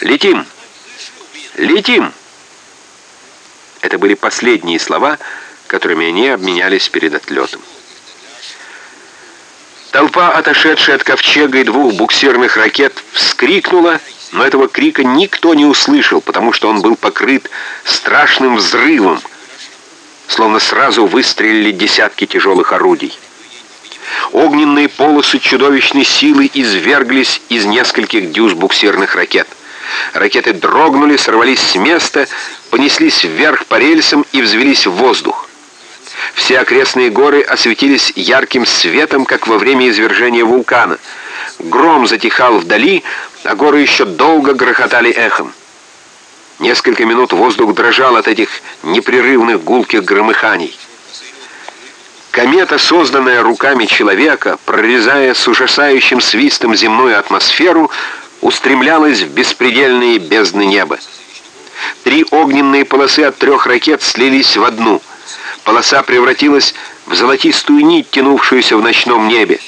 «Летим! Летим!» Это были последние слова, которыми они обменялись перед отлетом. Толпа, отошедшая от ковчега и двух буксирных ракет, вскрикнула, но этого крика никто не услышал, потому что он был покрыт страшным взрывом, словно сразу выстрелили десятки тяжелых орудий. Огненные полосы чудовищной силы изверглись из нескольких дюз буксирных ракет. Ракеты дрогнули, сорвались с места, понеслись вверх по рельсам и взвелись в воздух. Все окрестные горы осветились ярким светом, как во время извержения вулкана. Гром затихал вдали, а горы еще долго грохотали эхом. Несколько минут воздух дрожал от этих непрерывных гулких громыханий. Комета, созданная руками человека, прорезая с ужасающим свистом земную атмосферу, устремлялась в беспредельные бездны неба. Три огненные полосы от трех ракет слились в одну. Полоса превратилась в золотистую нить, тянувшуюся в ночном небе.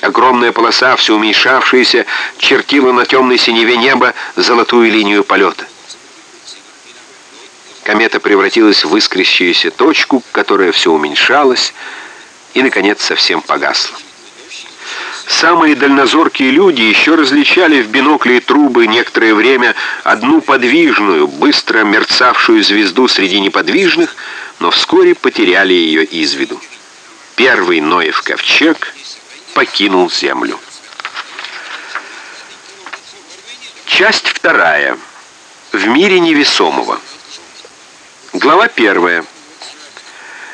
Огромная полоса, все уменьшавшаяся, чертила на темной синеве неба золотую линию полета. Комета превратилась в искрящуюся точку, которая все уменьшалась и, наконец, совсем погасла. Самые дальнозоркие люди еще различали в бинокле и трубы некоторое время одну подвижную, быстро мерцавшую звезду среди неподвижных, но вскоре потеряли ее из виду. Первый Ноев ковчег покинул Землю. Часть вторая. В мире невесомого. Глава первая.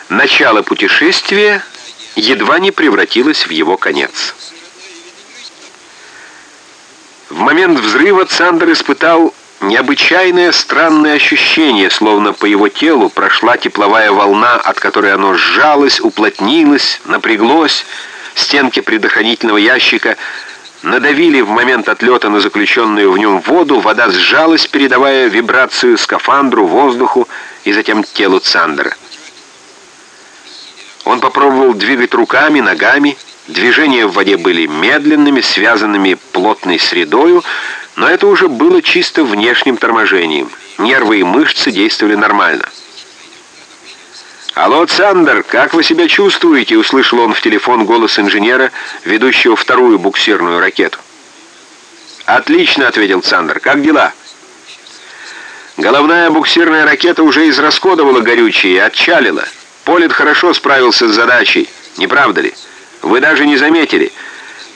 Начало путешествия едва не превратилось в его конец. В момент взрыва Цандер испытал необычайное странное ощущение, словно по его телу прошла тепловая волна, от которой оно сжалось, уплотнилось, напряглось. Стенки предохранительного ящика надавили в момент отлета на заключенную в нем воду, вода сжалась, передавая вибрацию скафандру, воздуху, и затем телу Цандера. Он попробовал двигать руками, ногами. Движения в воде были медленными, связанными плотной средою, но это уже было чисто внешним торможением. Нервы и мышцы действовали нормально. «Алло, Цандер, как вы себя чувствуете?» — услышал он в телефон голос инженера, ведущего вторую буксирную ракету. «Отлично», — ответил Цандер. «Как дела?» Головная буксирная ракета уже израсходовала горючее и отчалила. Полет хорошо справился с задачей, не правда ли? Вы даже не заметили.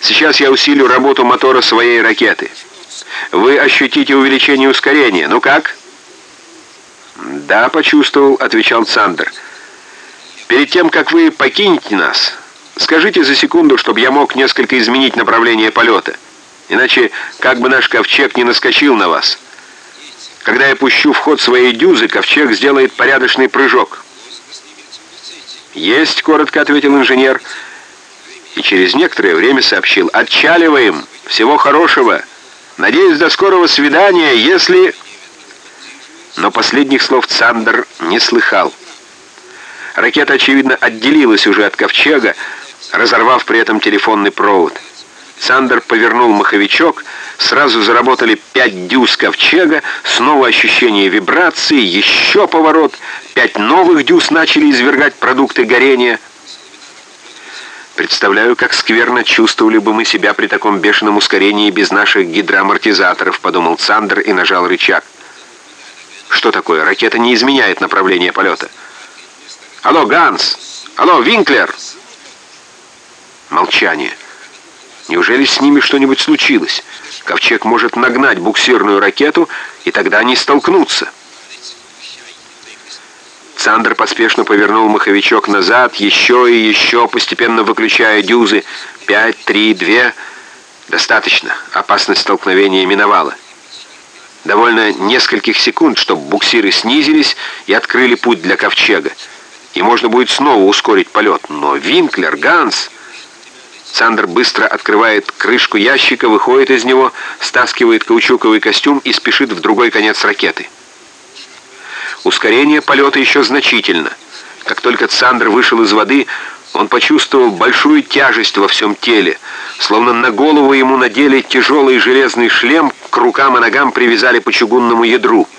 Сейчас я усилю работу мотора своей ракеты. Вы ощутите увеличение ускорения. Ну как? «Да, почувствовал», — отвечал Цандер. «Перед тем, как вы покинете нас, скажите за секунду, чтобы я мог несколько изменить направление полета. Иначе, как бы наш ковчег не наскочил на вас». Когда я пущу в ход свои дюзы, ковчег сделает порядочный прыжок. «Есть», — коротко ответил инженер, и через некоторое время сообщил. «Отчаливаем! Всего хорошего! Надеюсь, до скорого свидания, если...» Но последних слов Цандер не слыхал. Ракета, очевидно, отделилась уже от ковчега, разорвав при этом телефонный провод. Сандер повернул маховичок, сразу заработали пять дюз ковчега, снова ощущение вибрации, еще поворот, пять новых дюз начали извергать продукты горения. Представляю, как скверно чувствовали бы мы себя при таком бешеном ускорении без наших гидроамортизаторов, подумал Сандер и нажал рычаг. Что такое? Ракета не изменяет направление полета. Алло, Ганс! Алло, Винклер! Молчание. Неужели с ними что-нибудь случилось? Ковчег может нагнать буксирную ракету, и тогда они столкнутся. Цандер поспешно повернул маховичок назад, еще и еще, постепенно выключая дюзы. Пять, три, две. Достаточно. Опасность столкновения миновала. Довольно нескольких секунд, чтобы буксиры снизились и открыли путь для ковчега. И можно будет снова ускорить полет. Но Винклер, Ганс... Сандер быстро открывает крышку ящика, выходит из него, стаскивает каучуковый костюм и спешит в другой конец ракеты. Ускорение полета еще значительно. Как только Сандер вышел из воды, Он почувствовал большую тяжесть во всем теле, словно на голову ему надели тяжелый железный шлем, к рукам и ногам привязали по чугунному ядру —